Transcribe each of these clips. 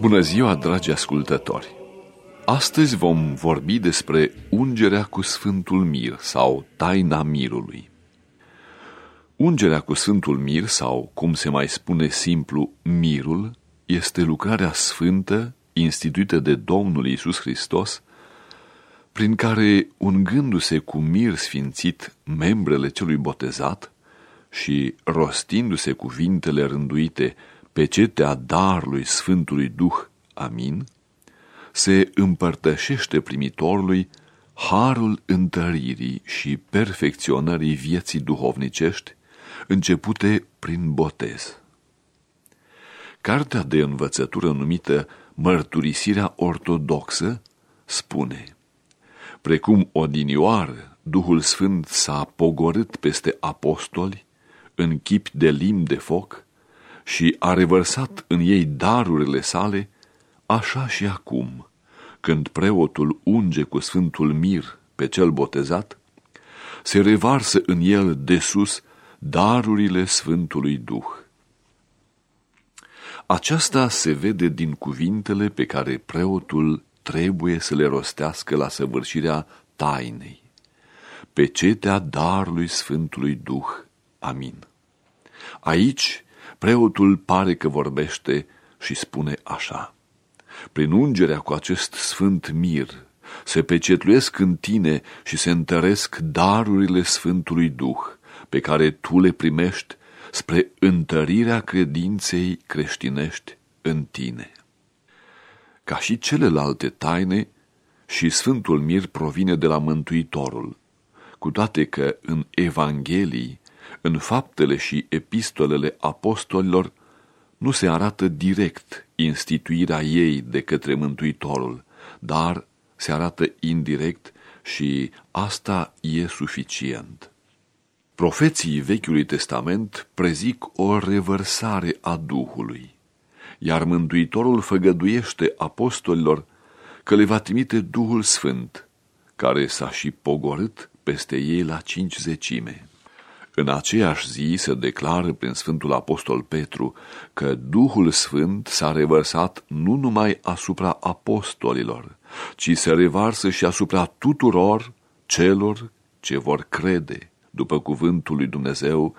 Bună ziua, dragi ascultători! Astăzi vom vorbi despre ungerea cu Sfântul Mir sau taina mirului. Ungerea cu Sfântul Mir sau, cum se mai spune simplu, mirul, este lucrarea sfântă instituită de Domnul Isus Hristos, prin care, ungându-se cu mir sfințit membrele celui botezat și rostindu-se cuvintele rânduite pe cetea darului Sfântului Duh, amin, se împărtășește primitorului harul întăririi și perfecționării vieții duhovnicești, începute prin botez. Cartea de învățătură numită Mărturisirea Ortodoxă spune Precum odinioară, Duhul Sfânt s-a pogorât peste apostoli în chip de lim de foc și a revărsat în ei darurile sale, așa și acum, când preotul unge cu Sfântul Mir pe cel botezat, se revarsă în el de sus darurile Sfântului Duh. Aceasta se vede din cuvintele pe care preotul trebuie să le rostească la săvârșirea tainei. Pe cetea darului Sfântului Duh. Amin. Aici, preotul pare că vorbește și spune așa. Prin ungerea cu acest sfânt mir, se pecetluiesc în tine și se întăresc darurile Sfântului Duh, pe care tu le primești spre întărirea credinței creștinești în tine. Ca și celelalte taine, și Sfântul Mir provine de la Mântuitorul, cu toate că în Evanghelii, în faptele și epistolele apostolilor, nu se arată direct instituirea ei de către Mântuitorul, dar se arată indirect și asta e suficient. Profeții Vechiului Testament prezic o revărsare a Duhului, iar Mântuitorul făgăduiește apostolilor că le va trimite Duhul Sfânt, care s-a și pogorât peste ei la cinci zecime. În aceeași zi se declară prin Sfântul Apostol Petru că Duhul Sfânt s-a revărsat nu numai asupra apostolilor, ci se revarsă și asupra tuturor celor ce vor crede după cuvântul lui Dumnezeu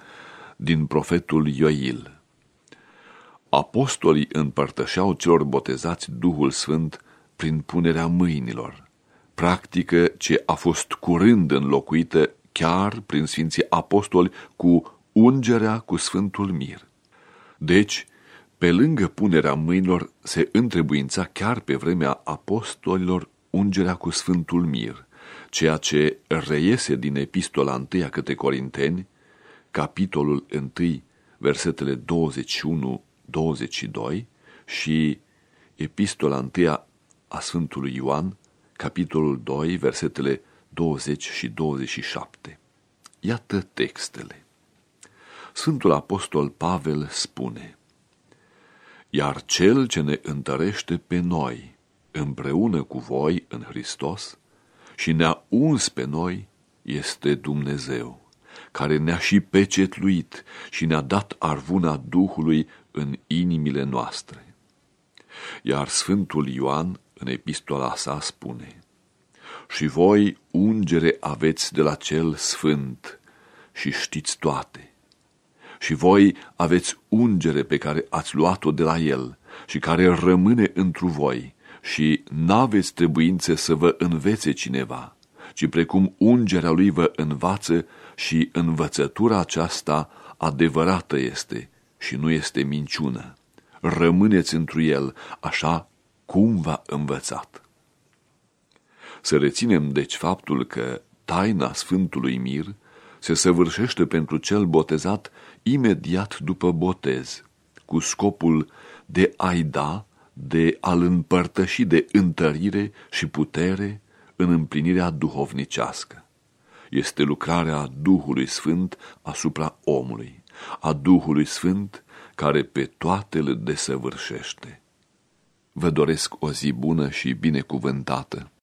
din profetul Ioil. Apostolii împărtășeau celor botezați Duhul Sfânt prin punerea mâinilor, practică ce a fost curând înlocuită chiar prin Sfinții Apostoli cu ungerea cu Sfântul Mir. Deci, pe lângă punerea mâinilor, se întrebuința chiar pe vremea apostolilor ungerea cu Sfântul Mir, ceea ce reiese din epistola 1 către Corinteni, capitolul 1, versetele 21-22 și epistola 1 a Sfântului Ioan, capitolul 2, versetele 20 și 27. Iată textele. Sfântul Apostol Pavel spune, Iar cel ce ne întărește pe noi, împreună cu voi în Hristos, și ne-a uns pe noi, este Dumnezeu, care ne-a și pecetluit și ne-a dat arvuna Duhului în inimile noastre. Iar Sfântul Ioan, în epistola sa, spune, și voi ungere aveți de la cel sfânt și știți toate. Și voi aveți ungere pe care ați luat-o de la el și care rămâne întru voi și n-aveți trebuințe să vă învețe cineva, ci precum ungerea lui vă învață și învățătura aceasta adevărată este și nu este minciună. Rămâneți întru el așa cum v-a învățat. Să reținem deci faptul că taina Sfântului Mir se săvârșește pentru cel botezat imediat după botez, cu scopul de a-i da, de a-l împărtăși de întărire și putere în împlinirea duhovnicească. Este lucrarea Duhului Sfânt asupra omului, a Duhului Sfânt care pe toate le desăvârșește. Vă doresc o zi bună și binecuvântată